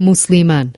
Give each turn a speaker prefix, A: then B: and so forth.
A: مسلما